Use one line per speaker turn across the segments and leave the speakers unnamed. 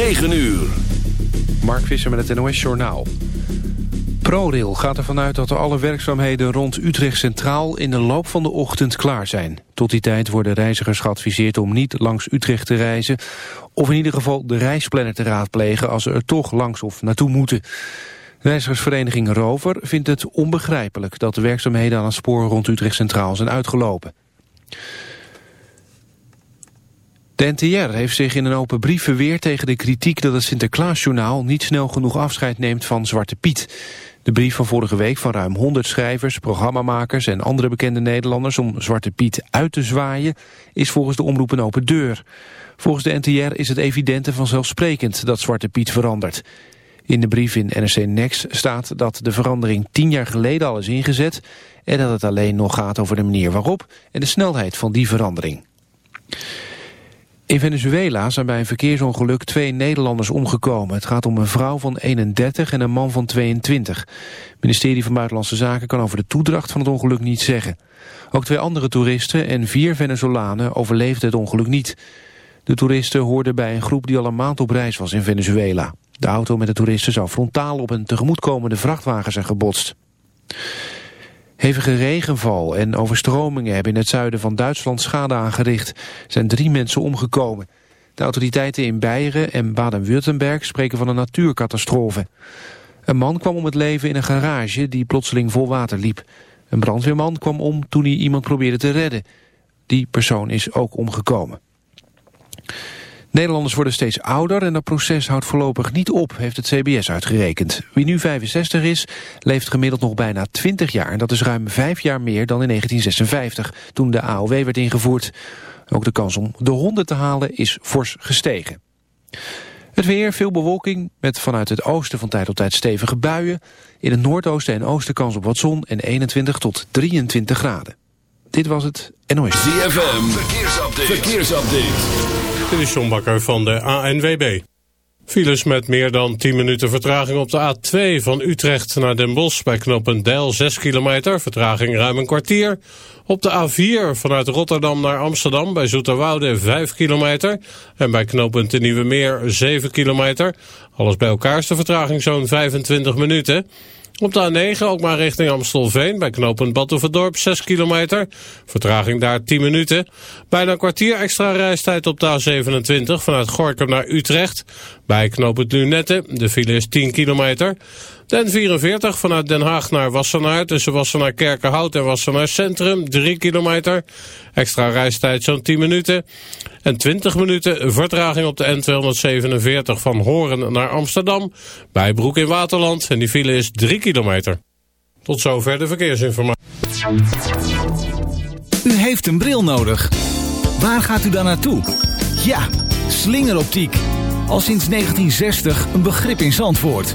9 uur.
Mark Visser met het NOS Journaal. ProRail gaat ervan uit dat alle werkzaamheden rond Utrecht Centraal in de loop van de ochtend klaar zijn. Tot die tijd worden reizigers geadviseerd om niet langs Utrecht te reizen... of in ieder geval de reisplanner te raadplegen als ze er toch langs of naartoe moeten. Reizigersvereniging Rover vindt het onbegrijpelijk dat de werkzaamheden aan het spoor rond Utrecht Centraal zijn uitgelopen. De NTR heeft zich in een open brief verweerd tegen de kritiek dat het Sinterklaasjournaal niet snel genoeg afscheid neemt van Zwarte Piet. De brief van vorige week van ruim 100 schrijvers, programmamakers en andere bekende Nederlanders om Zwarte Piet uit te zwaaien is volgens de omroep een open deur. Volgens de NTR is het evident en vanzelfsprekend dat Zwarte Piet verandert. In de brief in NRC Next staat dat de verandering tien jaar geleden al is ingezet en dat het alleen nog gaat over de manier waarop en de snelheid van die verandering. In Venezuela zijn bij een verkeersongeluk twee Nederlanders omgekomen. Het gaat om een vrouw van 31 en een man van 22. Het ministerie van Buitenlandse Zaken kan over de toedracht van het ongeluk niet zeggen. Ook twee andere toeristen en vier Venezolanen overleefden het ongeluk niet. De toeristen hoorden bij een groep die al een maand op reis was in Venezuela. De auto met de toeristen zou frontaal op een tegemoetkomende vrachtwagen zijn gebotst. Hevige regenval en overstromingen hebben in het zuiden van Duitsland schade aangericht. Er zijn drie mensen omgekomen. De autoriteiten in Beieren en Baden-Württemberg spreken van een natuurcatastrofe. Een man kwam om het leven in een garage die plotseling vol water liep. Een brandweerman kwam om toen hij iemand probeerde te redden. Die persoon is ook omgekomen. Nederlanders worden steeds ouder en dat proces houdt voorlopig niet op, heeft het CBS uitgerekend. Wie nu 65 is, leeft gemiddeld nog bijna 20 jaar. Dat is ruim 5 jaar meer dan in 1956, toen de AOW werd ingevoerd. Ook de kans om de 100 te halen is fors gestegen. Het weer, veel bewolking, met vanuit het oosten van tijd tot tijd stevige buien. In het noordoosten en oosten kans op wat zon en 21 tot 23 graden. Dit was het NOS.
ZFM, verkeersupdate. verkeersupdate.
Dit is van de ANWB. Files met meer dan 10 minuten vertraging op de A2 van Utrecht naar Den Bosch bij knooppunt Deil 6 kilometer, vertraging ruim een kwartier. Op de A4 vanuit Rotterdam naar Amsterdam bij Zoeterwoude 5 kilometer en bij knooppunt de Nieuwe Meer 7 kilometer. Alles bij elkaar is de vertraging zo'n 25 minuten. Op de A9 ook maar richting Amstelveen bij knooppunt Badhoevedorp 6 kilometer. Vertraging daar 10 minuten. Bijna een kwartier extra reistijd op de A27 vanuit Gorkum naar Utrecht. Bij knooppunt Lunette, de file is 10 kilometer. Den 44 vanuit Den Haag naar Wassenaar tussen Wassenaar Kerkenhout en Wassenaar Centrum 3 kilometer. Extra reistijd zo'n 10 minuten. En 20 minuten vertraging op de N247 van Horen naar Amsterdam. Bij Broek in Waterland en die file is 3 kilometer. Tot zover de verkeersinformatie.
U heeft een bril nodig. Waar gaat u dan naartoe? Ja, slingeroptiek. Al sinds 1960 een begrip in Zandvoort.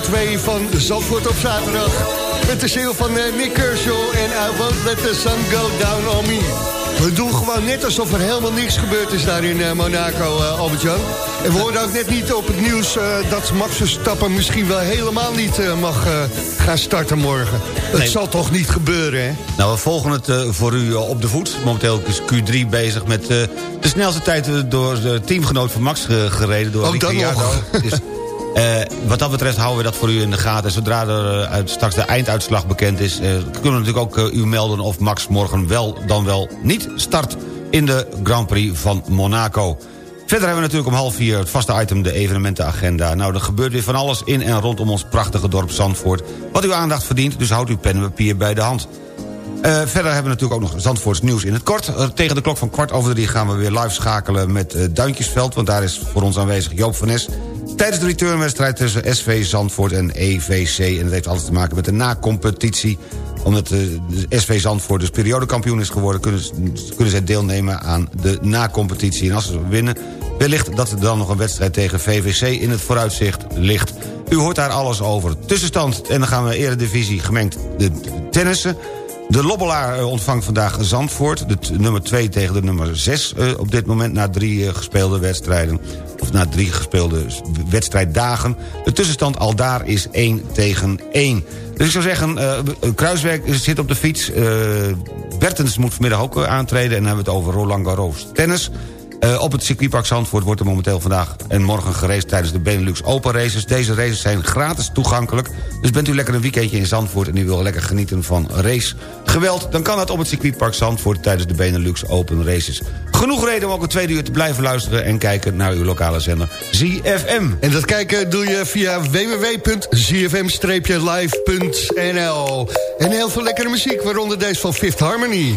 2 van Zandvoort op zaterdag. Met de ziel van Nick Kershaw en I Won't Let The Sun Go Down On Me. We doen gewoon net alsof er helemaal niks gebeurd is daar in uh, Monaco, uh, Albert-Jan. En we hoorden ook net niet op het nieuws uh, dat Max Verstappen misschien wel helemaal niet mag gaan starten morgen. Dat nee. zal toch niet gebeuren, hè?
Nou, we volgen het voor u op de voet. Momenteel is Q3 bezig met de snelste tijd door de teamgenoot van Max gereden. Door
ook nog.
Dus uh, wat dat betreft houden we dat voor u in de gaten. Zodra er uit, straks de einduitslag bekend is... Uh, kunnen we natuurlijk ook u melden of Max morgen wel dan wel niet start... in de Grand Prix van Monaco. Verder hebben we natuurlijk om half vier het vaste item de evenementenagenda. Nou, er gebeurt weer van alles in en rondom ons prachtige dorp Zandvoort... wat uw aandacht verdient, dus houdt uw pen en papier bij de hand. Verder hebben we natuurlijk ook nog Zandvoorts nieuws in het kort. Tegen de klok van kwart over drie gaan we weer live schakelen met uh, Duintjesveld... want daar is voor ons aanwezig Joop van Nes tijdens de returnwedstrijd tussen SV Zandvoort en EVC. En dat heeft alles te maken met de na-competitie. Omdat de SV Zandvoort dus periodekampioen is geworden... kunnen, kunnen zij deelnemen aan de na-competitie. En als ze winnen, wellicht dat er dan nog een wedstrijd tegen VVC in het vooruitzicht ligt. U hoort daar alles over. Tussenstand, en dan gaan we eredivisie gemengd de tennissen... De Lobbelaar eh, ontvangt vandaag Zandvoort. De nummer 2 tegen de nummer 6 uh, eh, op dit moment... na drie uh, gespeelde wedstrijden. Of na drie gespeelde wedstrijddagen. De tussenstand al daar is 1 tegen 1. Dus ik zou zeggen, Kruiswerk zit op de fiets. Bertens moet vanmiddag ook aantreden. En dan hebben we het over Roland Garros tennis. Uh, op het circuitpark Zandvoort wordt er momenteel vandaag en morgen geraced tijdens de Benelux Open Races. Deze races zijn gratis toegankelijk. Dus bent u lekker een weekendje in Zandvoort en u wil lekker genieten van race geweld... dan kan dat op het circuitpark Zandvoort tijdens de Benelux Open Races. Genoeg reden om ook een tweede uur te blijven luisteren... en kijken naar uw lokale zender ZFM.
En dat kijken doe je via www.zfm-live.nl. En heel veel lekkere muziek, waaronder deze van Fifth Harmony.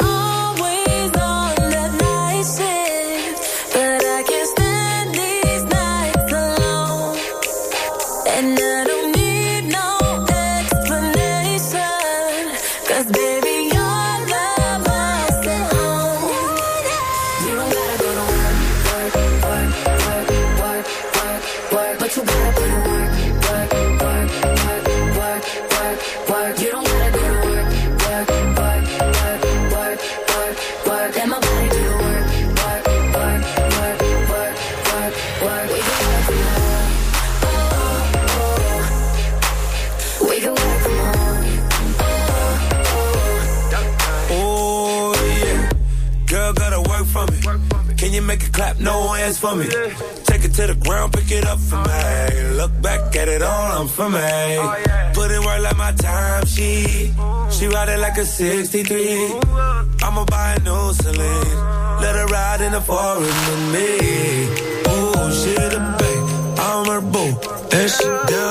for me. Put in work like my time she. She ride it like a 63. I'ma buy a new Celine. Let her ride in the forest with me. Oh, she the babe, I'm her boo. And she down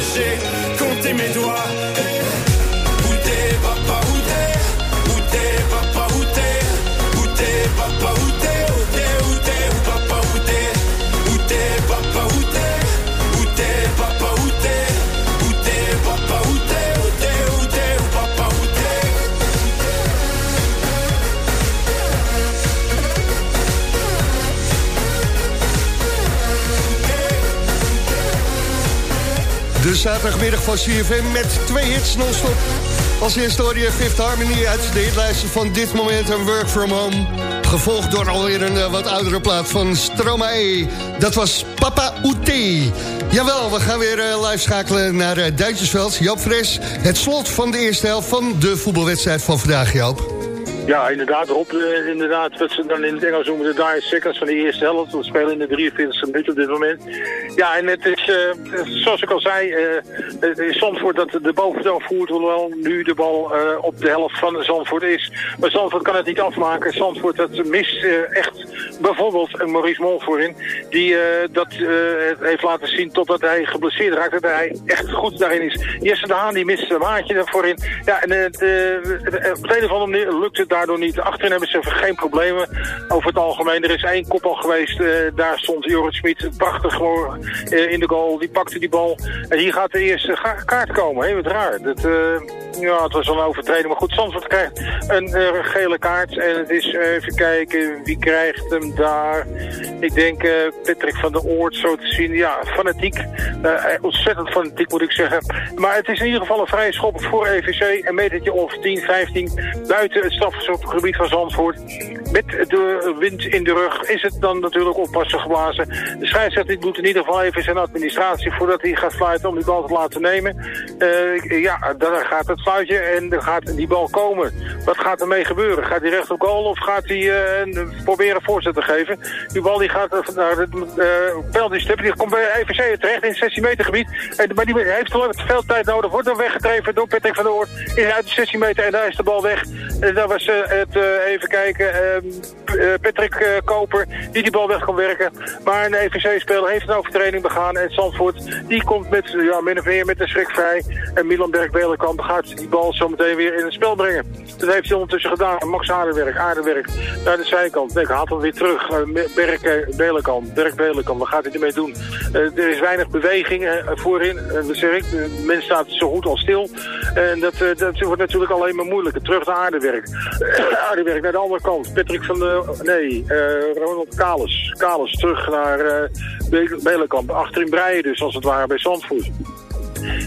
j'ai compté mes doigts. Eh, Où t'es papa, où t'es? Où papa,
zaterdagmiddag van CFM met twee hits non-stop. Als eerste hoor Fifth Harmony uit de hitlijsten van dit moment een Work From Home. Gevolgd door alweer een eh, wat oudere plaat van Stromae. Dat was Papa Oete. Jawel, we gaan weer eh, live schakelen naar uh, Duitsersveld. Joop Fres, het slot van de eerste helft van de voetbalwedstrijd van vandaag, Joop.
Ja, inderdaad, Rob, eh, inderdaad, wat ze dan in het Engels noemen de dire seconds van de eerste helft. We spelen in de 43 e minuut op dit moment. Ja, en het is, eh, zoals ik al zei, eh, dat de boventoon voert, hoewel nu de bal eh, op de helft van Zandvoort is. Maar Zandvoort kan het niet afmaken. Zandvoort dat mist echt bijvoorbeeld een Maurice Mol voorin, die dat heeft laten zien totdat hij geblesseerd raakt, dat hij echt goed daarin is. Jesse de Haan die mist een maatje daarvoor in. Ja, en op de een of andere manier lukt het daardoor niet. Achterin hebben ze geen problemen over het algemeen. Er is één kopbal geweest, eh, daar stond Jorrit Smit prachtig gewoon eh, in de goal. Die pakte die bal. En hier gaat de eerste kaart komen. Hè? Wat raar. Dat, eh, ja, het was wel een overtreding. Maar goed, Zandvoort krijgt een gele kaart. En het is, even kijken, wie krijgt hem daar? Ik denk Patrick van der Oort, zo te zien. Ja, fanatiek. Ontzettend fanatiek moet ik zeggen. Maar het is in ieder geval een vrije schop voor EVC. Een metertje of 10, 15 buiten het strafgebied van Zandvoort. Met de wind in de rug is het dan natuurlijk oppassen geblazen. De scheidsrechter doet in ieder geval even zijn administratie voordat hij gaat fluiten om die bal te laten nemen. Eh, ja, daar gaat het fluitje en dan gaat die bal komen. Wat gaat ermee gebeuren? Gaat hij recht op goal of gaat hij eh, een- proberen voorzet te geven? Die bal die gaat eh, naar het uh, penalty-stip. Die komt bij EVC terecht in het 16 meter gebied. En, maar die heeft veel tijd nodig. Wordt dan weggedreven door Patrick van der Oort. Is uit de 16 meter en daar is de bal weg. En dat was eh, het, eh, even kijken, ehm, eh, Patrick eh, Koper die die bal weg kon werken. Maar een EVC-speler heeft een overtreding begaan. En Zandvoort die komt met, ja, min of meer met een schrik vrij. En Milan Berg-Belenkamp gaat die bal zo meteen weer in het spel brengen. Dat heeft hij ondertussen gedaan. Max Aardewerk, Aardewerk naar de zijkant. Nee, haalt hem weer terug. Eh, Berg eh, Belenkamp, Berg Belenkamp, wat gaat hij ermee doen? Eh, er is weinig beweging eh, voorin. Eh, de mens staat zo goed als stil. En dat, eh, dat wordt natuurlijk alleen maar moeilijker. Terug naar Aardewerk. Aardewerk naar de andere kant. Patrick van de... Nee, eh, Ronald Kalis. Kalis terug naar eh Be- Belenkamp. Achterin breien dus, als het ware, bij Zandvoort.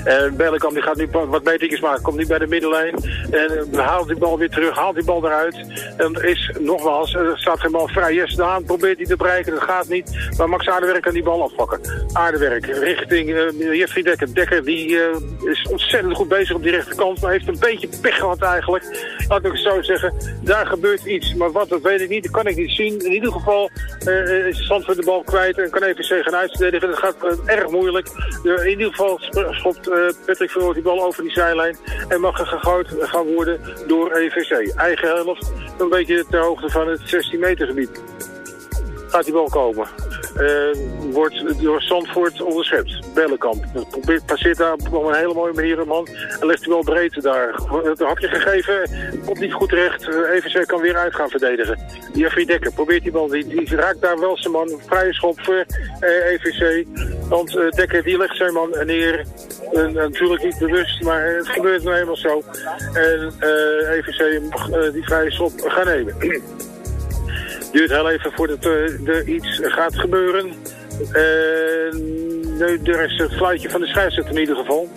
En die gaat nu wat metertjes maken, komt nu bij de middenlijn. En eh, haalt die bal weer terug, haalt die bal eruit. En is nogmaals, er staat geen bal vrij. Yes, Daan probeert die te bereiken, dat gaat niet. Maar Max Aardewerk kan die bal afpakken. Aardewerk richting uh, Jeffrey Dekker. Dekker die eh, is ontzettend goed bezig op die rechterkant, maar heeft een beetje pech gehad eigenlijk. Laat ik het zo zeggen. Daar gebeurt iets, maar wat, dat weet ik niet, dat kan ik niet zien. In ieder geval eh, is Zandvoort de bal kwijt en kan EVC gaan uitverdedigen. Dat gaat erg moeilijk. In ieder geval schopt eh, Patrick Verhoort die bal over die zijlijn en mag er gegooid gaan worden door EVC. Eigen helft, een beetje ter hoogte van het 16 meter gebied. Gaat die bal komen. Eh, wordt door Zandvoort onderschept. Bellenkamp. Passeert daar op een hele mooie manier een man. En legt hij wel breed daar. Het hakje gegeven. Komt niet goed terecht. Eh, EVC kan weer uit gaan verdedigen. Jeffrey Dekker probeert die bal. Die, die raakt daar wel zijn man. Vrije schop voor eh, EVC. Want Dekker die legt zijn man neer. Eh, natuurlijk niet bewust, maar het gebeurt nou eenmaal zo. En EVC mag eh, die vrije schop gaan nemen. Duurt heel even voordat er, iets gaat gebeuren. Nu, er is het fluitje van de scheidsrechter in ieder geval.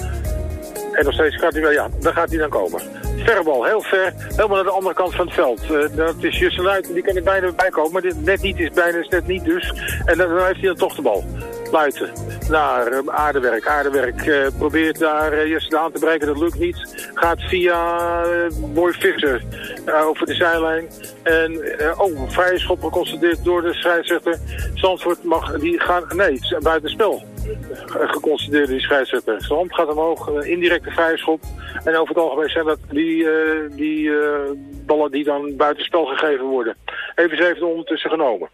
En nog steeds gaat hij wel, ja, daar gaat hij dan komen. Verrebal, heel ver, helemaal naar de andere kant van het veld. Uh, dat is Justin Luiten, die kan er bijna bij komen, maar dit net niet is bijna, is net niet dus. En dan, dan heeft hij dan toch de bal. Luiten naar uh, Aardewerk. Aardewerk uh, probeert daar uh, Jesse aan te bereiken, dat lukt niet. Gaat via Boy Visser over de zijlijn. En oh, vrije schop geconstateerd door de scheidsrechter. Zandvoort mag die gaan, nee, buiten spel geconstateerd die scheidsrechter. Zijn hand gaat omhoog, indirecte vrije schop. En over het algemeen zijn dat die, die ballen die dan buitenspel gegeven worden. Even heeft ondertussen genomen.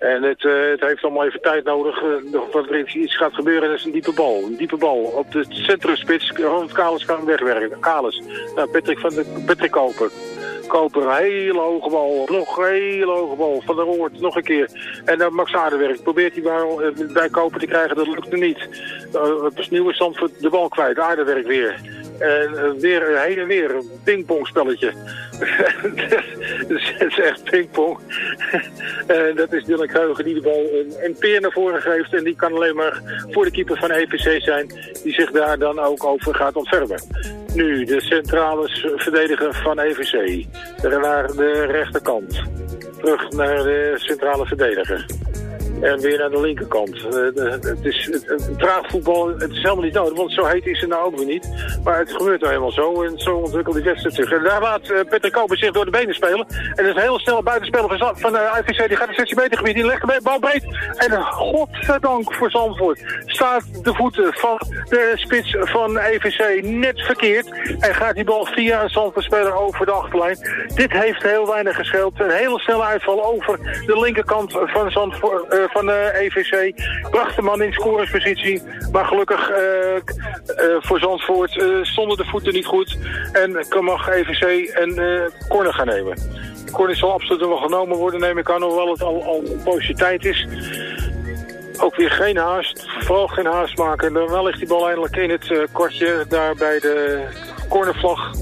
En het, uh, het, heeft allemaal even tijd nodig uh, dat er iets gaat gebeuren. Dat is een diepe bal. Een diepe bal op de centrumspits. Ronald Kalis kan wegwerken. Kalis. Nou, Patrick, van de, Patrick Koper. Koper, een hele hoge bal. Nog een hele hoge bal. Van der Oort, nog een keer. En dan Max Aardewerk. Probeert hij bij Koper te krijgen. Dat lukt hem niet. Uh, het is nieuwe stand voor de bal kwijt. Aardewerk weer. En weer heen en weer. Een pingpongspelletje. Het is echt pingpong. en dat is Dylan Kreugen die de bal een, een peer naar voren geeft. En die kan alleen maar voor de keeper van EPC zijn. Die zich daar dan ook over gaat ontfermen. Nu de centrale verdediger van EVC. Naar de rechterkant. Terug naar de centrale verdediger. En weer naar de linkerkant. Uh, het is traag voetbal, het is helemaal niet nodig, want zo heet is het nou ook weer niet. Maar het gebeurt nou helemaal zo en zo ontwikkelt die wedstrijd zich. En daar laat uh, Patrick Koper zich door de benen spelen. En dat is heel snel buitenspeler van, van de IVC, die gaat een 16 meter gebied, die legt de bal breed. En uh, godzijdank voor Zandvoort staat de voeten van de spits van EVC net verkeerd. En gaat die bal via een Zandvoort-speler over de achterlijn. Dit heeft heel weinig gescheeld. Een hele snelle uitval over de linkerkant van Zandvoort van de EVC. Bracht man in scoringspositie. Maar gelukkig uh, uh, voor Zandvoort uh, stonden de voeten niet goed. En kan mag EVC een corner gaan nemen. De corner zal absoluut wel genomen worden, neem ik aan. Hoewel het al, al een tijd is. Ook weer geen haast. Vooral geen haast maken. En dan ligt die bal eindelijk in het kortje. Daar bij de cornervlag.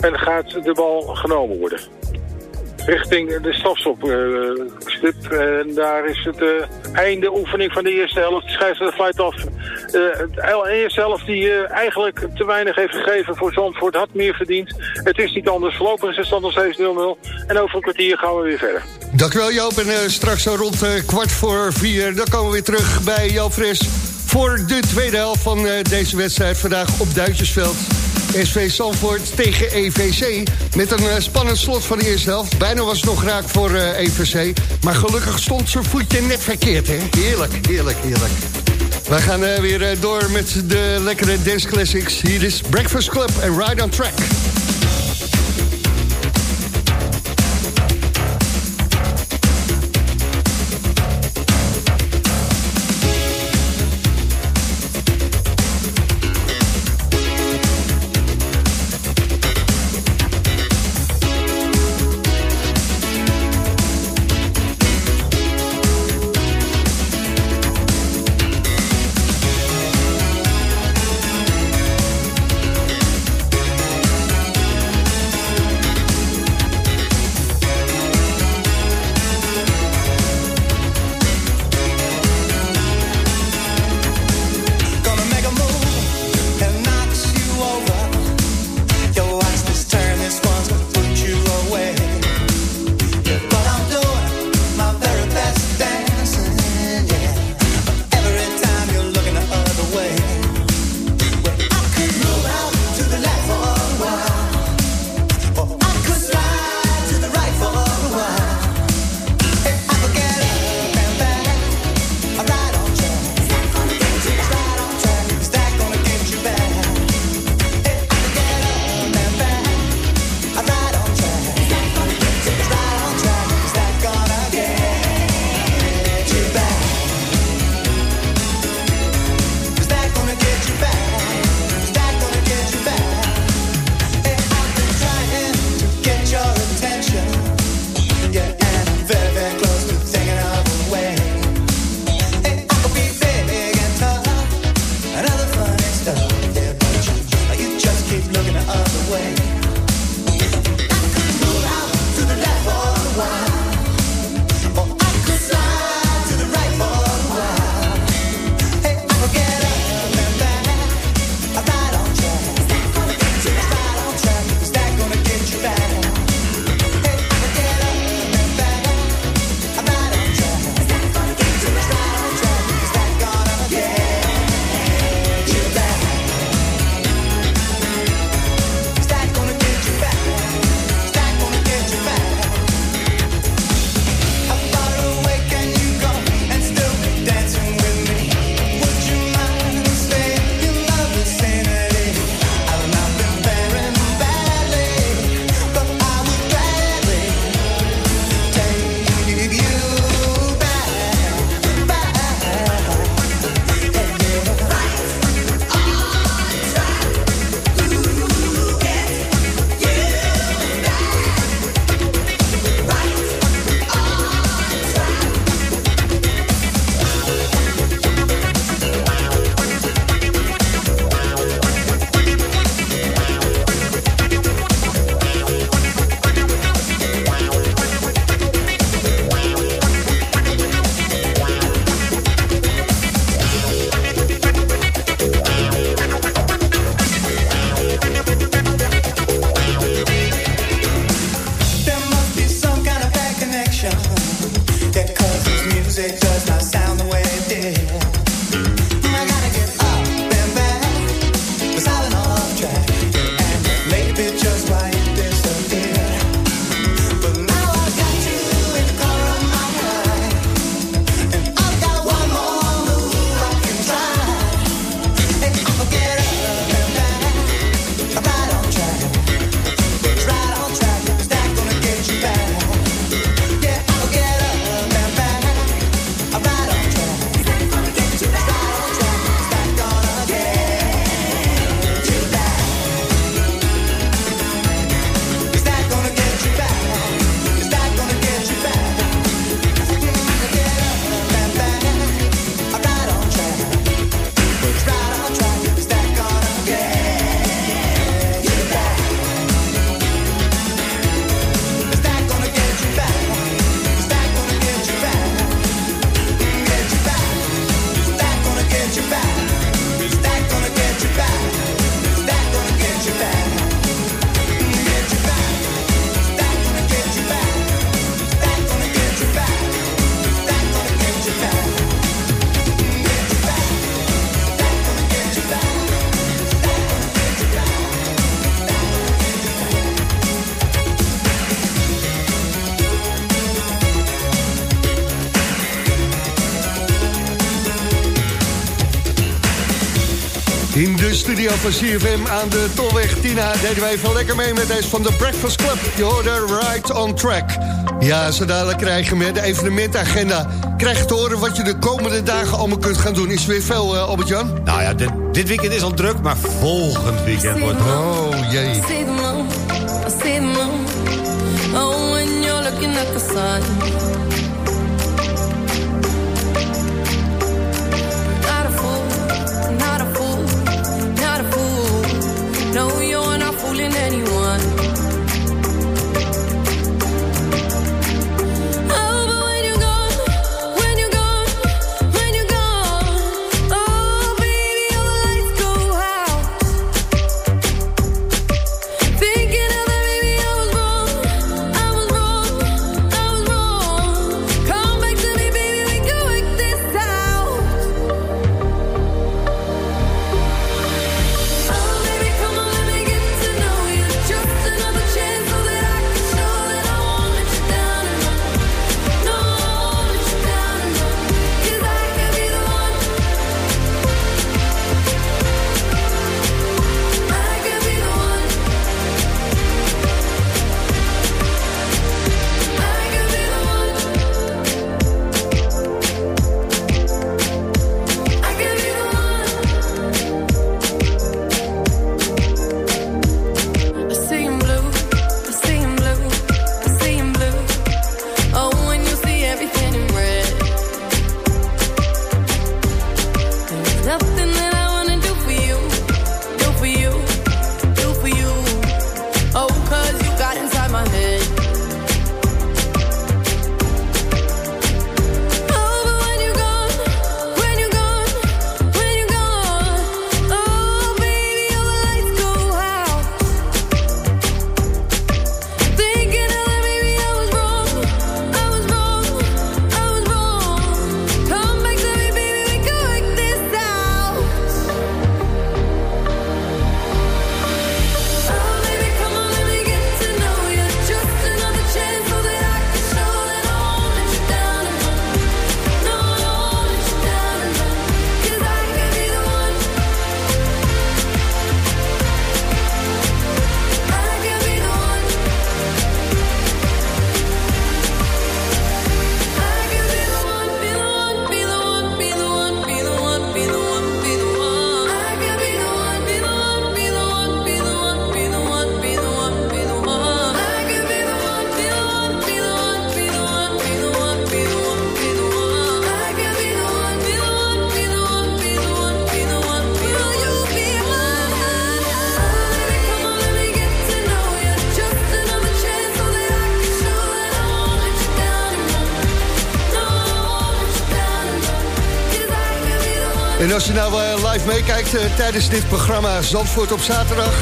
En gaat de bal genomen worden richting de strafstopstip. Uh, en daar is het uh, einde oefening van de eerste helft. De scheidsrechter fluit af. Uh, de eerste helft die eigenlijk te weinig heeft gegeven voor Zandvoort had meer verdiend. Het is niet anders. Voorlopig is de stand nog steeds 0-0. En over een kwartier gaan we weer verder.
Dankjewel Joop. En straks rond kwart voor vier. Dan komen we weer terug bij Joop Fris. Voor de tweede helft van deze wedstrijd vandaag op Duitsersveld.
SV Zandvoort tegen EVC. Met een eh, spannend slot van de eerste helft. Bijna was het nog raak voor eh, EVC. Maar gelukkig stond zijn voetje net verkeerd. Hè? Heerlijk, heerlijk, heerlijk. We gaan eh, weer door met de lekkere dance classics. Hier is Breakfast Club en Ride on Track.
In
de studio van CFM aan de Tolweg Tina deden wij even lekker mee met deze van de Breakfast Club. Je hoorde Right on Track. Ja, zo dadelijk krijgen we de evenementagenda. Krijg te horen wat je de komende dagen allemaal kunt gaan doen. Is er weer veel, uh, Albert-Jan?
Nou ja, dit, dit weekend is al druk, maar volgend weekend wordt het...
Oh, jee.
Oh, when you're looking at the sun. Fooling anyone.
Als je nou eh, live meekijkt eh, tijdens dit programma Zandvoort op zaterdag...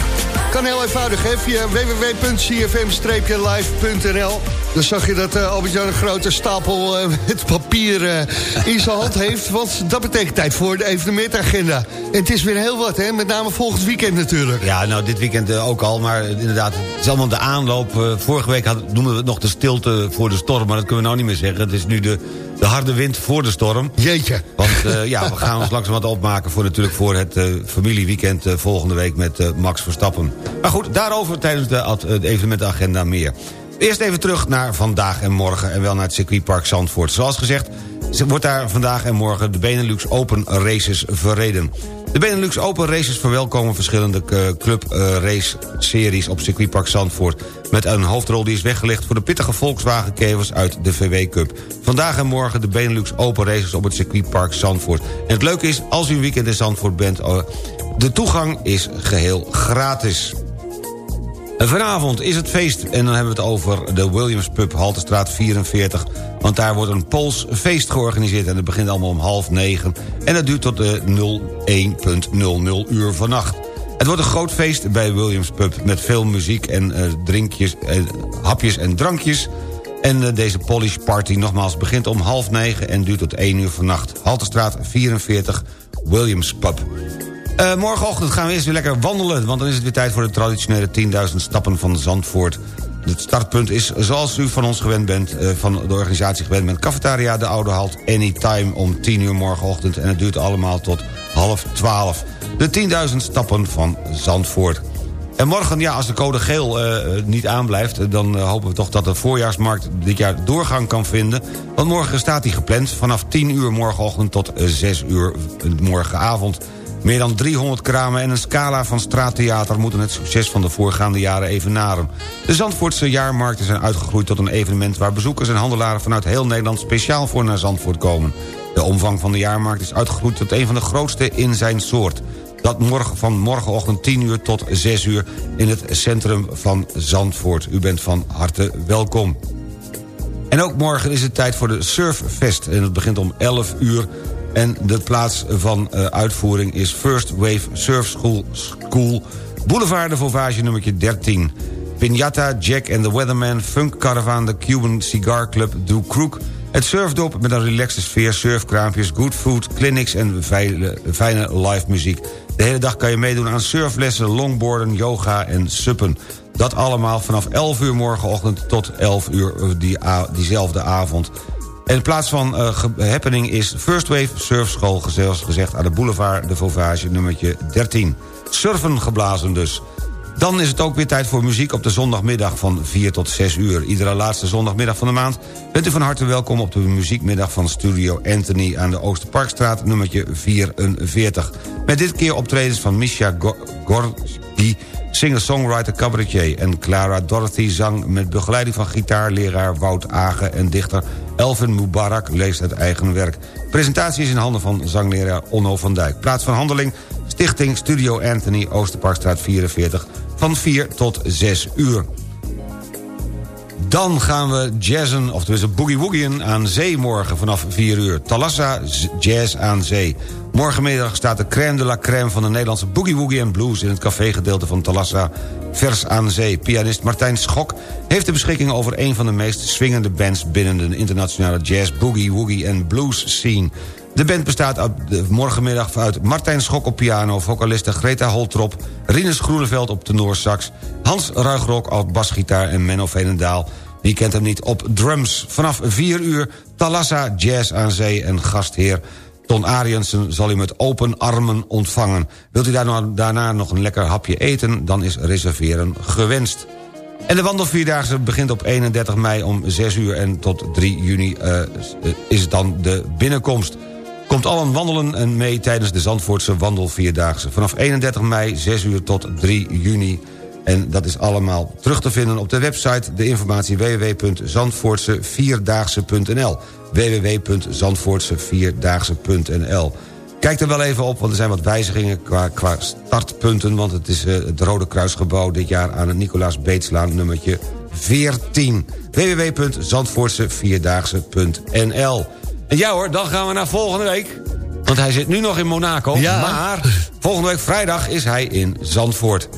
kan heel eenvoudig, hè, via www.cfm-live.nl. Dan zag je dat eh, Albert-Jan een grote stapel eh, met papier eh, in zijn hand heeft. Want dat betekent tijd voor de evenementagenda. En het is weer heel wat, hè, met name volgend weekend natuurlijk.
Ja, nou, dit weekend ook al, maar inderdaad, het is allemaal de aanloop. Vorige week had, noemen we het nog de stilte voor de storm, maar dat kunnen we nou niet meer zeggen. Het is nu de, de harde wind voor de storm.
Jeetje.
Want ja, we gaan ons langzaam wat opmaken voor, natuurlijk voor het familieweekend volgende week met Max Verstappen. Maar goed, daarover tijdens de, de evenementagenda meer. Eerst even terug naar vandaag en morgen en wel naar het circuitpark Zandvoort. Zoals gezegd ze- wordt daar vandaag en morgen de Benelux Open Races verreden. De Benelux Open Races verwelkomen verschillende eh, club eh, op circuitpark Zandvoort. Met een hoofdrol die is weggelegd voor de pittige Volkswagen-kevers uit de VW Cup. Vandaag en morgen de Benelux Open Races op het circuitpark Zandvoort. En het leuke is, als u een weekend in Zandvoort bent... eh, de toegang is geheel gratis. Vanavond is het feest en dan hebben we het over de Williams Pub Haltestraat 44. Want daar wordt een Pools feest georganiseerd en het begint allemaal om half negen. En dat duurt tot de 01.00 uur vannacht. Het wordt een groot feest bij Williams Pub met veel muziek en eh, drinkjes, eh, hapjes en drankjes. En eh, deze Polish Party nogmaals begint om half negen en duurt tot 1 uur vannacht. Haltestraat 44, Williams Pub. Eh, morgenochtend gaan we eerst weer lekker wandelen... want dan is het weer tijd voor de traditionele 10.000 stappen van Zandvoort. Het startpunt is, zoals u van ons gewend bent... eh, van de organisatie gewend bent... Cafetaria de Oude Halt Anytime om 10 uur morgenochtend... en het duurt allemaal tot half 12. de 10.000 stappen van Zandvoort. En morgen, ja, als de code geel eh, niet aanblijft... dan hopen we toch dat de voorjaarsmarkt dit jaar doorgang kan vinden. Want morgen staat die gepland vanaf 10 uur morgenochtend tot eh, 6 uur morgenavond. Meer dan 300 kramen en een scala van straattheater... moeten het succes van de voorgaande jaren evenaren. De Zandvoortse jaarmarkten zijn uitgegroeid tot een evenement... waar bezoekers en handelaren vanuit heel Nederland speciaal voor naar Zandvoort komen. De omvang van de jaarmarkt is uitgegroeid tot een van de grootste in zijn soort. Dat morgen, van morgenochtend 10 uur tot 6 uur in het centrum van Zandvoort. U bent van harte welkom. En ook morgen is het tijd voor de Surffest. En het begint om 11 uur. En de plaats van uh, uitvoering is First Wave Surf School, School Boulevard de Vauvage nummertje 13. Piñata, Jack and the Weatherman, Funk Caravan, de Cuban Cigar Club, Drew Crook... Het surfdop met een relaxte sfeer, surfkraampjes, good food, clinics en fijne, live muziek. De hele dag kan je meedoen aan surflessen, longboarden, yoga en suppen. Dat allemaal vanaf 11 uur morgenochtend tot 11 uur die, diezelfde avond. En in plaats van uh, happening is First Wave Surfschool... zoals gezegd aan de boulevard de Vauvage nummertje 13. Surfen geblazen dus. Dan is het ook weer tijd voor muziek op de zondagmiddag van 4 tot 6 uur. Iedere laatste zondagmiddag van de maand bent u van harte welkom... op de muziekmiddag van Studio Anthony aan de Oosterparkstraat nummertje 44. Met dit keer optredens van Misha Gorski, singer-songwriter cabaretier... en Clara Dorothy zang met begeleiding van gitaarleraar Wout Agen... en dichter Elvin Mubarak leest het eigen werk. Presentatie is in handen van zangleraar Onno van Dijk. Plaats van handeling Stichting Studio Anthony, Oosterparkstraat 44... van 4 tot 6 uur. Dan gaan we jazzen, of tenminste boogie-woogien aan zee morgen vanaf 4 uur. Talassa Jazz aan zee. Morgenmiddag staat de crème de la crème van de Nederlandse boogie-woogie en blues... in het cafégedeelte van Talassa vers aan zee. Pianist Martijn Schok heeft de beschikking over... een van de meest swingende bands binnen de internationale jazz, boogie-woogie en blues scene... De band bestaat morgenmiddag uit Martijn Schok op piano... vocaliste Greta Holtrop, Rinus Groeneveld op tenorsax... Hans Ruigrok op basgitaar en Menno Veenendaal... wie kent hem niet, op drums. Vanaf 4 uur Talassa Jazz aan Zee en gastheer... Ton Ariensen zal u met open armen ontvangen. Wilt u daarna nog een lekker hapje eten, dan is reserveren gewenst. En de wandelvierdaagse begint op 31 mei om 6 uur... en tot 3 juni uh, is dan de binnenkomst. Komt allen wandelen en mee tijdens de Zandvoortse wandelvierdaagse. Vanaf 31 mei, 6 uur tot 3 juni. En dat is allemaal terug te vinden op de website... de informatie www.zandvoortsevierdaagse.nl www.zandvoortsevierdaagse.nl Kijk er wel even op, want er zijn wat wijzigingen qua, startpunten... want het is uh, het Rode Kruisgebouw dit jaar aan het Nicolaas Beetslaan nummertje 14. www.zandvoortsevierdaagse.nl en ja hoor, dan gaan we naar volgende week. Want hij zit nu nog in Monaco.
Ja.
Maar volgende week vrijdag is hij in Zandvoort.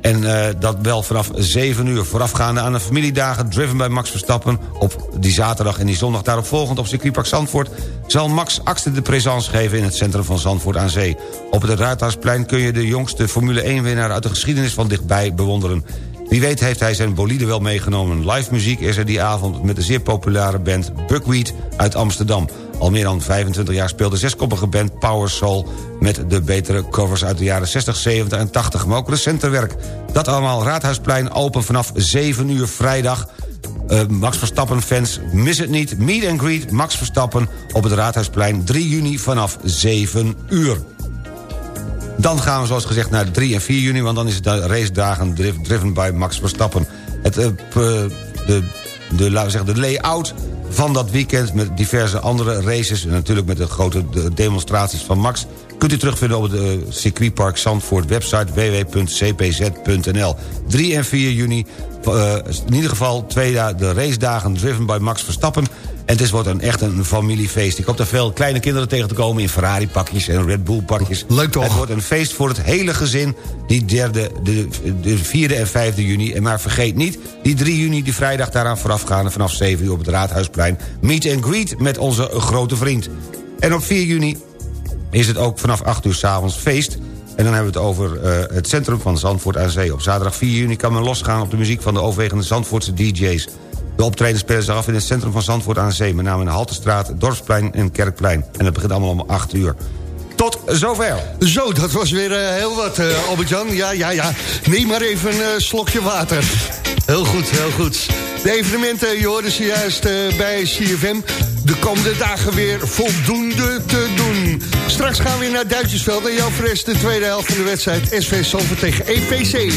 En uh, dat wel vanaf 7 uur voorafgaande aan de familiedagen... driven bij Max Verstappen op die zaterdag en die zondag daarop volgend... op circuitpark Zandvoort zal Max Axte de présence geven... in het centrum van Zandvoort aan Zee. Op het Ruithousplein kun je de jongste Formule 1-winnaar... uit de geschiedenis van dichtbij bewonderen. Wie weet heeft hij zijn bolide wel meegenomen. Live muziek is er die avond met de zeer populaire band Buckwheat uit Amsterdam. Al meer dan 25 jaar speelt de zeskoppige band Power Soul... met de betere covers uit de jaren 60, 70 en 80, maar ook recenter werk. Dat allemaal Raadhuisplein open vanaf 7 uur vrijdag... Uh, Max Verstappen fans, mis het niet. Meet and greet Max Verstappen op het Raadhuisplein 3 juni vanaf 7 uur. Dan gaan we zoals gezegd naar 3 en 4 juni... want dan is het de racedagen driven by Max Verstappen. Het, uh, de, de, laten we zeggen, de layout van dat weekend... met diverse andere races... en natuurlijk met de grote demonstraties van Max... kunt u terugvinden op het uh, circuitpark Zandvoort website www.cpz.nl. 3 en 4 juni, in ieder geval twee de racedagen driven by Max Verstappen... En het wordt een, echt een familiefeest. Ik hoop daar veel kleine kinderen tegen te komen in Ferrari-pakjes en Red Bull-pakjes.
Leuk toch?
Het wordt een feest voor het hele gezin, die derde, de, de vierde en vijfde juni. En maar vergeet niet, die 3 juni, die vrijdag daaraan voorafgaande... vanaf 7 uur op het Raadhuisplein. Meet and greet met onze grote vriend. En op 4 juni is het ook vanaf 8 uur s'avonds feest... En dan hebben we het over uh, het centrum van Zandvoort aan Zee. Op zaterdag 4 juni kan men losgaan op de muziek van de overwegende Zandvoortse DJ's. De optreden spelen zich af in het centrum van Zandvoort aan Zee... met name in de Haltestraat, Dorpsplein en Kerkplein. En dat begint allemaal om 8 uur. Tot zover.
Zo, dat was weer eh, heel wat, uh, Albert-Jan. Ja, ja, ja. Neem maar even een eh, slokje water. Heel goed, heel goed. De evenementen, je hoorde ze juist bij CFM. De komende dagen weer voldoende te doen. Straks gaan we weer naar Duitsersveld en jouw fris, de tweede helft van de wedstrijd SV Zandvoort tegen
EPC.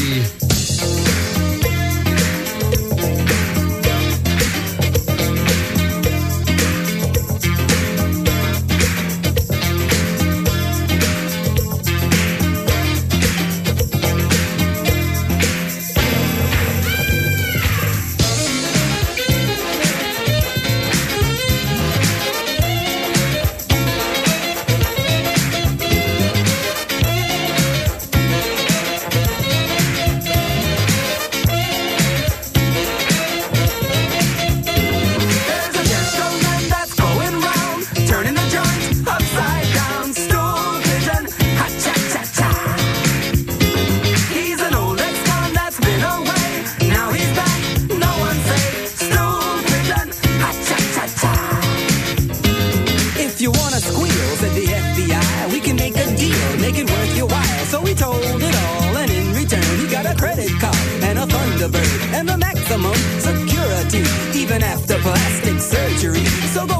the
plastic surgery. So go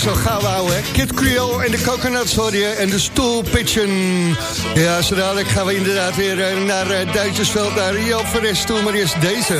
zo gauw houden. Hè? Kid Creole en de Coconuts hoor je en de stoelpitchen. Ja, zo dadelijk gaan we inderdaad weer eh, naar eh, Duitsersveld, naar Rio Verres toe. Maar eerst deze.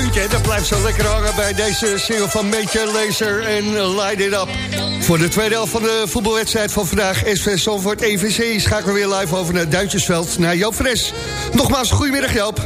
Deuntje, dat blijft zo lekker hangen bij deze single van Meetje Laser en Light It Up. Voor de tweede helft van de voetbalwedstrijd van vandaag, SV Zandvoort EVC, schakelen we weer live over naar Duitsersveld, naar Joop Fres. Nogmaals, goedemiddag Joop.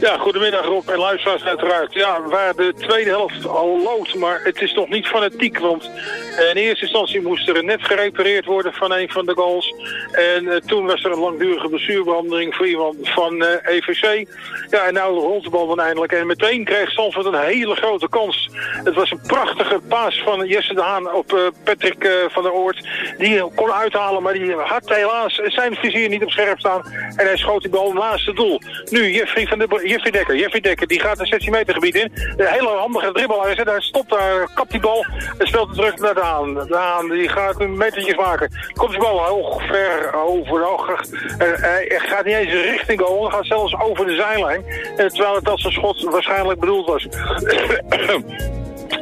Ja, goedemiddag Rob en luisteraars uiteraard. Ja, waar de tweede helft al loopt, maar het is nog niet fanatiek, want in eerste instantie moest er net gerepareerd worden van een van de goals. En eh, toen was er een langdurige blessurebehandeling voor iemand van eh, EVC. Ja, en nou rolt de bal dan eindelijk. En meteen kreeg Zandvoort een hele grote kans. Het was een prachtige paas van Jesse de Haan op eh, Patrick van der Oort. Die kon uithalen, maar die had helaas zijn vizier niet op scherp staan. En hij schoot die bal naast het doel. Nu, Jeffrey, van de, Jeffrey Dekker. Jeffrey Dekker, die gaat een 16 meter gebied in. Een hele handige het. Hij stopt daar, kapt die bal en speelt hem terug naar de Haan. De Haan, die gaat een metertjes maken. Komt die bal hoog, ver over. Hoog, eh, hij gaat niet eens richting goal, hij gaat zelfs over de zijlijn. Eh, terwijl het als een schot waarschijnlijk bedoeld was.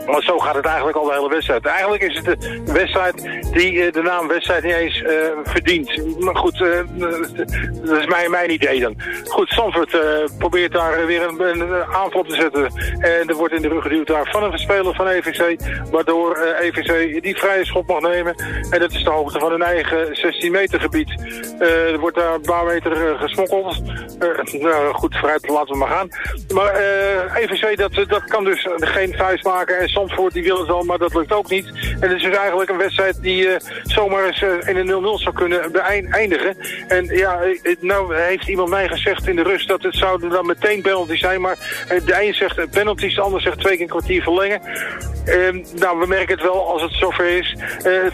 Maar zo gaat het eigenlijk al de hele wedstrijd. Eigenlijk is het een wedstrijd die eh, de naam wedstrijd niet eens eh, verdient. Maar goed, eh, dat is mijn, mijn idee dan. Goed, Stanford eh, probeert daar weer een, een aanval op te zetten. En er wordt in de rug geduwd daar van een speler van EVC. Waardoor EVC die vrije schot mag nemen. En dat is de hoogte van hun eigen 16 meter gebied. Er wordt daar een paar meter gesmokkeld. Nou goed, vooruit laten we maar gaan. Maar EVC dat, dat kan dus geen vuist maken. En Zandvoort die wil het wel, maar dat lukt ook niet. En het is dus eigenlijk een wedstrijd die eh, zomaar eh, in een 0-0 zou kunnen beëindigen. En ja, eh, nou heeft iemand mij gezegd in de rust dat het zou dan meteen penalty zijn. Maar de een zegt penalty, de ander zegt twee keer een kwartier verlengen. Ehm, nou, we merken het wel als het zover is.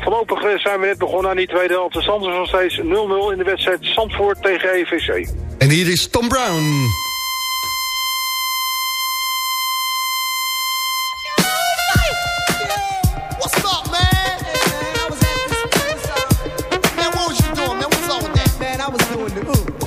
Voorlopig zijn we net begonnen aan die tweede helft. De stand is nog steeds 0-0 in de wedstrijd Zandvoort tegen EVC.
En hier is Tom Brown.
Doing man? What's up with that? Man, I was doing the ooh.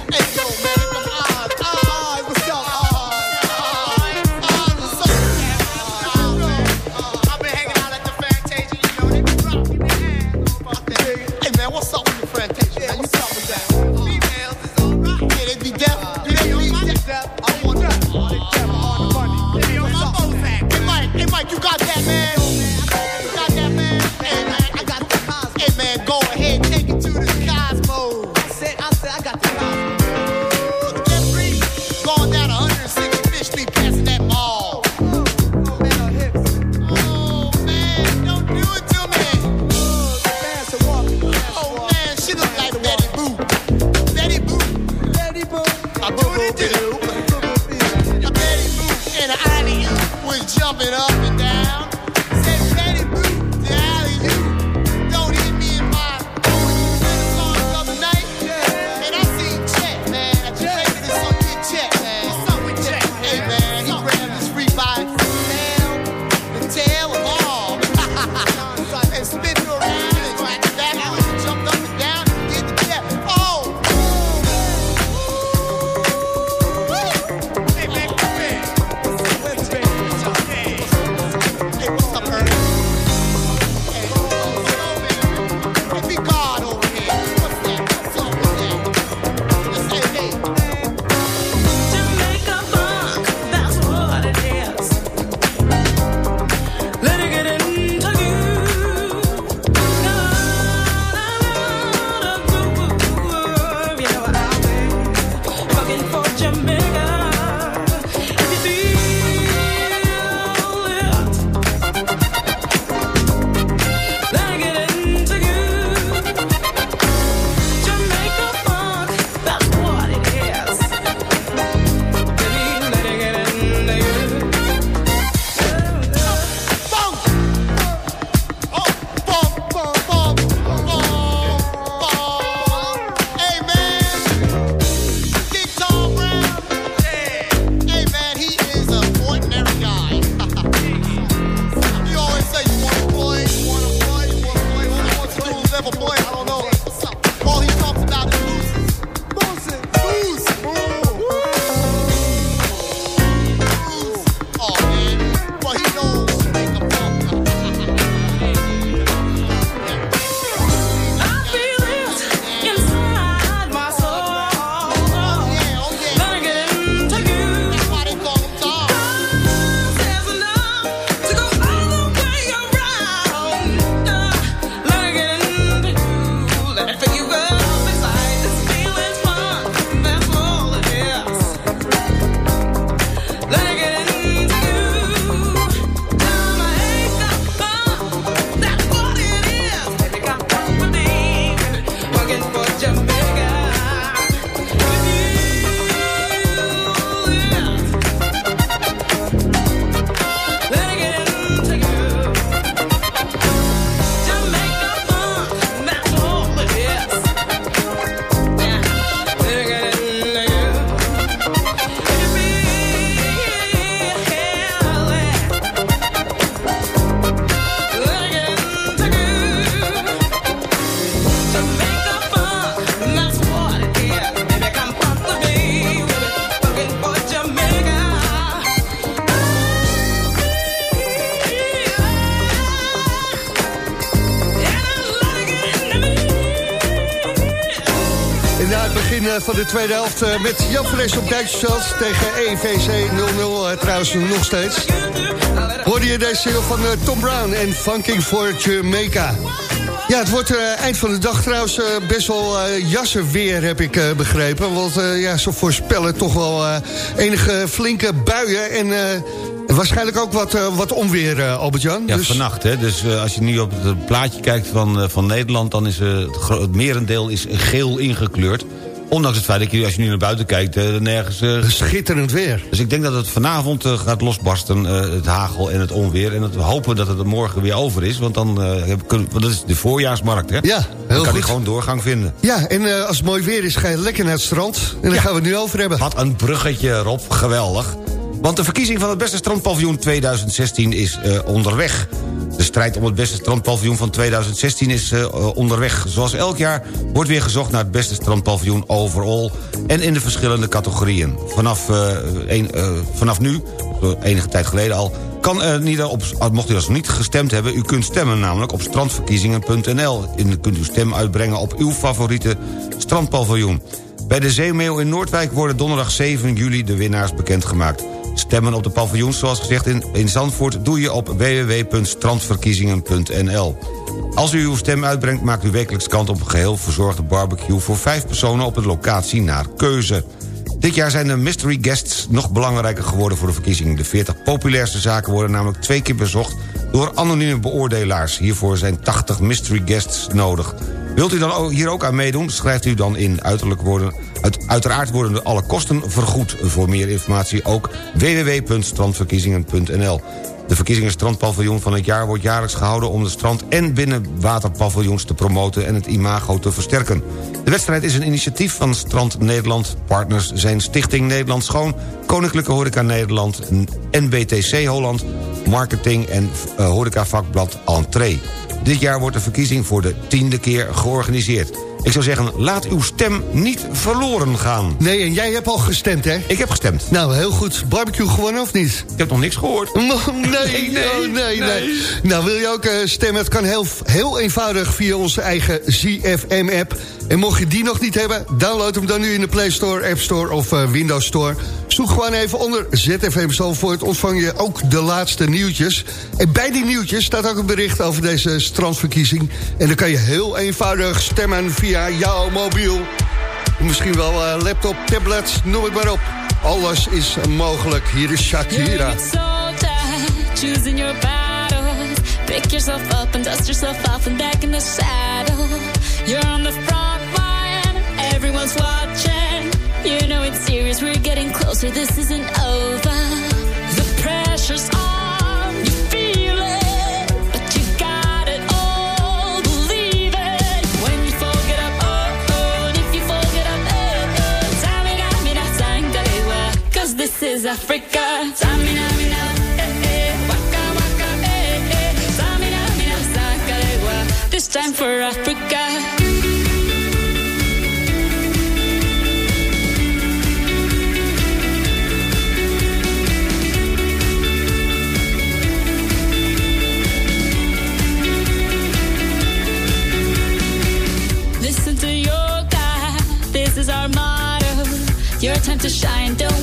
Begin eh, van de tweede helft eh, met Jan Fres op Duitsersveld tegen EVC 0-0 eh, trouwens nog steeds. Hoorde je deze single van Tom Brown en Funking for Jamaica. Ja, het wordt eind van de dag trouwens best wel eh, jassen weer, heb ik begrepen. Want ja, ze voorspellen toch wel enige flinke buien en... Waarschijnlijk ook wat, wat onweer, Albert-Jan.
Ja,
dus,
vannacht. Hè? Dus als je nu op het plaatje kijkt van, van Nederland... dan is het, het merendeel is geel ingekleurd. Ondanks het feit dat je, als je nu naar buiten kijkt... eh, nergens... eh,
Schitterend weer.
Dus ik denk dat het vanavond eh, gaat losbarsten, het hagel en het onweer. En dat we hopen dat het er morgen weer over is. Want dan kunnen- want dat is de voorjaarsmarkt, hè?
Ja,
Dan
heel
kan
goed.
die gewoon doorgang vinden.
Ja, en als het mooi weer is, ga je lekker naar het strand. En daar gaan we het nu over hebben.
Wat een bruggetje, Rob. Geweldig. Want de verkiezing van het beste strandpaviljoen 2016 is onderweg. De strijd om het beste strandpaviljoen van 2016 is eh, onderweg. Zoals elk jaar wordt weer gezocht naar het beste strandpaviljoen overall... en in de verschillende categorieën. Vanaf, eh, eh, vanaf nu, enige tijd geleden al... kan niet op, mocht u dat nog niet gestemd hebben... u kunt stemmen namelijk op strandverkiezingen.nl. En u kunt uw stem uitbrengen op uw favoriete strandpaviljoen. Bij de Zeemeeuw in Noordwijk worden donderdag 7 juli de winnaars bekendgemaakt. Stemmen op de paviljoens, zoals gezegd in, in Zandvoort... doe je op www.strandverkiezingen.nl. Als u uw stem uitbrengt, maakt u wekelijks kant op een geheel verzorgde barbecue... voor vijf personen op een locatie naar keuze. Dit jaar zijn de mystery guests nog belangrijker geworden voor de verkiezing. De 40 populairste zaken worden namelijk twee keer bezocht... door anonieme beoordelaars. Hiervoor zijn 80 mystery guests nodig. Wilt u dan hier ook aan meedoen? Schrijft u dan in. Uiterlijk worden, uit, uiteraard worden de alle kosten vergoed. Voor meer informatie ook www.strandverkiezingen.nl De verkiezingen strandpaviljoen van het jaar wordt jaarlijks gehouden... om de strand- en binnenwaterpaviljoens te promoten en het imago te versterken. De wedstrijd is een initiatief van Strand Nederland. Partners zijn Stichting Nederland Schoon... Koninklijke Horeca Nederland, NBTC Holland... Marketing en eh, horecavakblad Entree. Dit jaar wordt de verkiezing voor de tiende keer georganiseerd. Ik zou zeggen, laat uw stem niet verloren gaan.
Nee, en jij hebt al gestemd, hè?
Ik heb gestemd.
Nou, heel goed. Barbecue gewonnen of niet?
Ik heb nog niks gehoord.
Nee, nee, nee, nee, nee. Nou, wil je ook eh, stemmen? Het kan heel, heel eenvoudig via onze eigen ZFM-app. En mocht je die nog niet hebben, download hem dan nu in de Play Store, App Store of eh, Windows Store. Zoek gewoon even onder ZFM Zalvoort, ontvang je ook de laatste nieuwtjes. En bij die nieuwtjes staat ook een bericht over deze strandverkiezing. En dan kan je heel eenvoudig stemmen via jouw mobiel. Misschien wel eh, laptop, tablet, noem het maar op. Alles is mogelijk. Hier is Shakira.
choosing your battles. Pick yourself up and dust yourself off and back in the saddle. You're on the front line, everyone's watching. You know it's serious, we're getting closer, this isn't over. This is Africa. Tamina, mina, eh, eh, waka, waka, eh, eh. Tamina, mina, sangalewa, this time for Africa. Listen to your this is our motto. Your time to shine, don't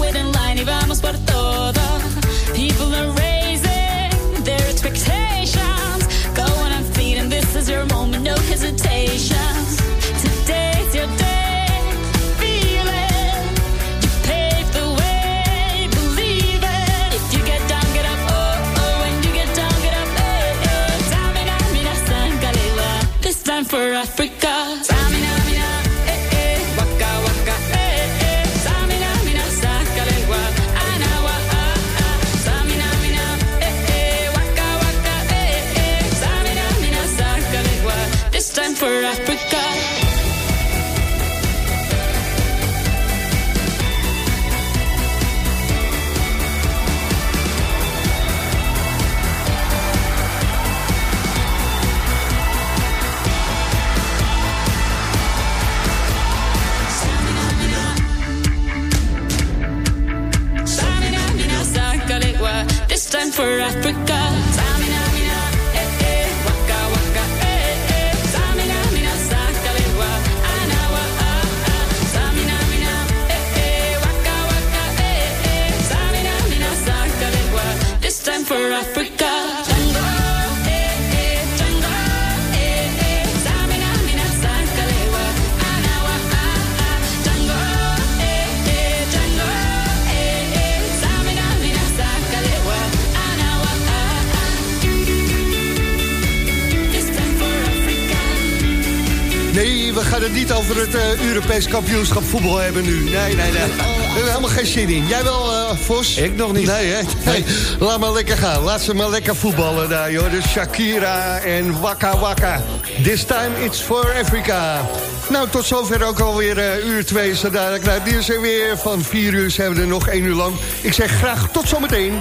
Nee, we gaan het niet over het eh, Europees kampioenschap voetbal hebben nu. Nee, nee, nee. We hebben helemaal geen zin in. Jij wel, eh, Vos?
Ik nog niet.
Nee, hè? Nee. Laat maar lekker gaan. Laat ze maar lekker voetballen daar, joh. Dus Shakira en Waka Waka. This time it's for Africa. Nou, tot zover ook alweer eh, uur 2. Zo dadelijk naar het nieuws weer van 4 uur zijn we er nog 1 uur lang. Ik zeg graag tot zometeen.